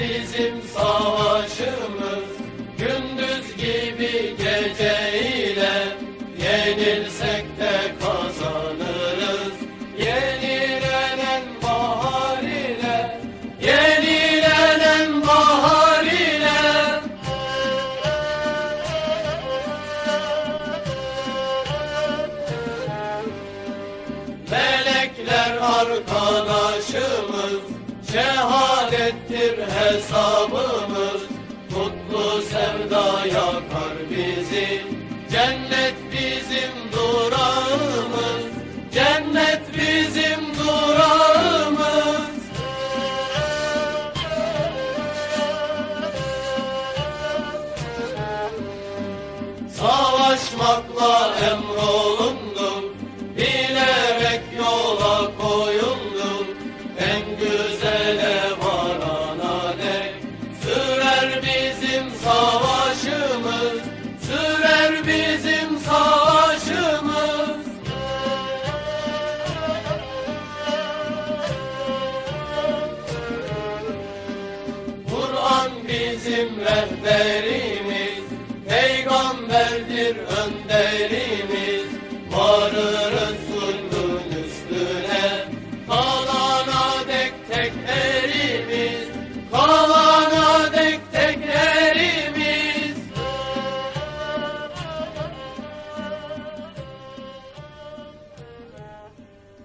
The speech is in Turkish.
bizim savaşımız. Gündüz gibi gece ile Yenilsek de kazanırız. Yenilenen bahar ile Yenilenen bahar ile. Melekler arkadaşımız Şehadettir hesabımız. Mutlu sevda yakar bizi. Cennet bizim durağımız. Cennet bizim durağımız. Savaşmakla emrolundum bizim rehberimiz, peygamberdir